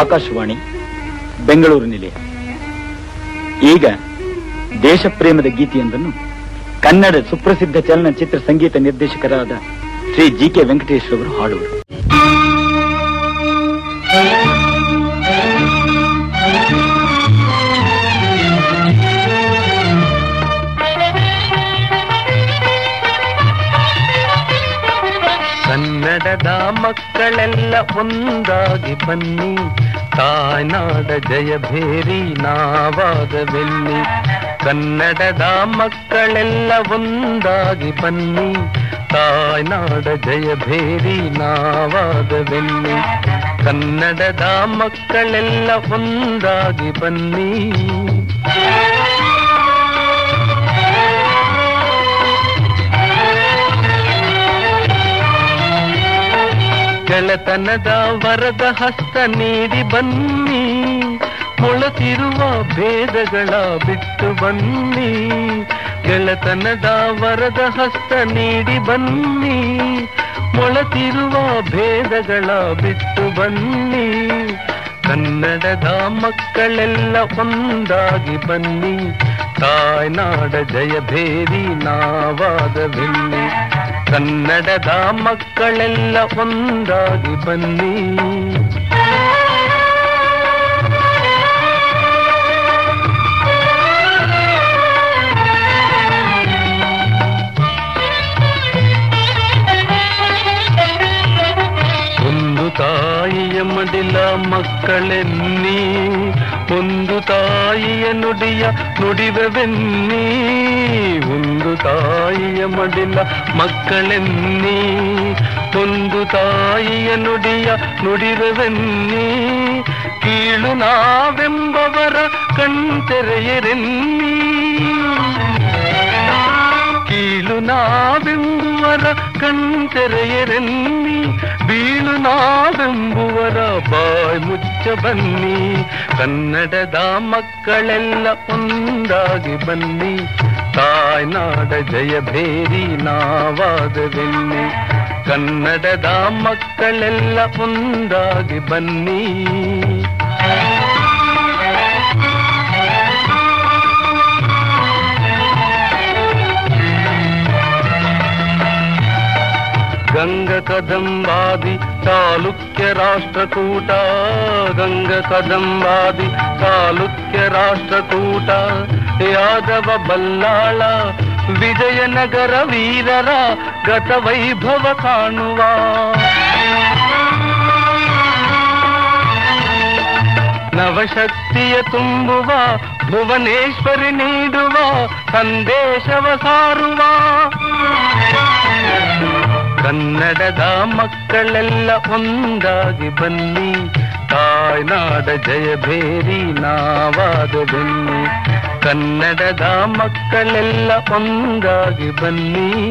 ಆಕಾಶವಾಣಿ, ಬೆಂಗಳೂರು ನಿಲಯ. ಈಗ ದೇಶಪ್ರೇಮದ ಗೀತೆಯೊಂದನ್ನು ಕನ್ನಡ ಸುಪ್ರಸಿದ್ಧ ಚಲನಚಿತ್ರ ಸಂಗೀತ ನಿರ್ದೇಶಕರಾದ ಶ್ರೀ ಜಿ ಕೆ ವೆಂಕಟೇಶ್ ಅವರು ಹಾಡುವರು. ಕನ್ನಡದ ಮಕ್ಕಳೆಲ್ಲ ಒಂದಾಗಿ ಬನ್ನಿ. ತಾಯ್ನಾಡ ಜಯ ಭೇರಿ ನಾವಾಗವೆಲ್ಲಿ ಕನ್ನಡದ ಮಕ್ಕಳೆಲ್ಲ ಒಂದಾಗಿ ಬನ್ನಿ. ತಾಯ್ನಾಡ ಜಯ ಭೇರಿ ನಾವಾಗವೆಲ್ಲಿ ಕನ್ನಡದ ಮಕ್ಕಳೆಲ್ಲ ಒಂದಾಗಿ ಬನ್ನಿ. ಗೆಳತನದ ವರದ ಹಸ್ತ ನೀಡಿ ಬನ್ನಿ ಮೊಳತಿರುವ ಭೇದಗಳ ಬಿಟ್ಟು ಬನ್ನಿ. ಗೆಳೆತನದ ವರದ ಹಸ್ತ ನೀಡಿ ಬನ್ನಿ ಮೊಳತಿರುವ ಭೇದಗಳ ಬಿಟ್ಟು ಬನ್ನಿ. ಕನ್ನಡದ ಮಕ್ಕಳೆಲ್ಲ ಒಂದಾಗಿ ಬನ್ನಿ, ತಾಯ್ನಾಡ ಜಯ ಭೇರಿ ನಾವಾದವೆಲ್ಲಿ ಕನ್ನಡದ ಮಕ್ಕಳೆಲ್ಲ ಒಂದಾಗಿ ಬನ್ನಿ. ಒಂದು ತಾಯಿಯ ಮಡಿಲ ಮಕ್ಕಳೆನ್ನಿ ಒಂದು ತಾಯಿಯ ನುಡಿಯ ನುಡಿವೆವೆನ್ನಿ? ಒಂದು ತಾಯಿಯ ಮಡಿಲ ಮಕ್ಕಳೆನ್ನಿ ಒಂದು ತಾಯಿಯ ನುಡಿಯ ನುಡಿವೆವೆನ್ನಿ? ಕೀಳು ನಾವೆಂಬವರ ಕಣ್ತೆರೆಯರೆನ್ನಿ? ನಾವೆಂಬುವರ ಕಣ್ತೆರೆಯರೆನ್ನಿ ಬೀಳು ನಾವೆಂಬುವರ ಬಾಯ್ ಮುಚ್ಚ ಬನ್ನಿ, ಕನ್ನಡದ ಮಕ್ಕಳೆಲ್ಲ ಒಂದಾಗಿ ಬನ್ನಿ, ತಾಯ್ನಾಡ ಜಯ ಭೇರಿ ನಾವಾದವೆನ್ನಿ ಕನ್ನಡದ ಮಕ್ಕಳೆಲ್ಲ ಒಂದಾಗಿ ಬನ್ನಿ. ಗಂಗ ಕದಂಬಾದಿ ಚಾಲುಕ್ಯ ರಾಷ್ಟ್ರಕೂಟ ಗಂಗ ಕದಂಬಾದಿ ಚಾಲುಕ್ಯ ರಾಷ್ಟ್ರಕೂಟ ಯಾದವ ಬಲ್ಲಾಳ ವಿಜಯನಗರ ವೀರರ ಗತ ವೈಭವ ಕಾಣುವ ನವಶಕ್ತಿಯ ತುಂಬುವ ಭುವನೇಶ್ವರಿ ನೀಡುವ ಸಂದೇಶವ ಸಾರುವ ಕನ್ನಡದ ಮಕ್ಕಳೆಲ್ಲ ಒಂದಾಗಿ ಬನ್ನಿ. ತಾಯ್ನಾಡ ಜಯ ಭೇರಿ ನಾವಾದ ಬನ್ನಿ. ಕನ್ನಡದ ಮಕ್ಕಳೆಲ್ಲ ಒಂದಾಗಿ ಬನ್ನಿ.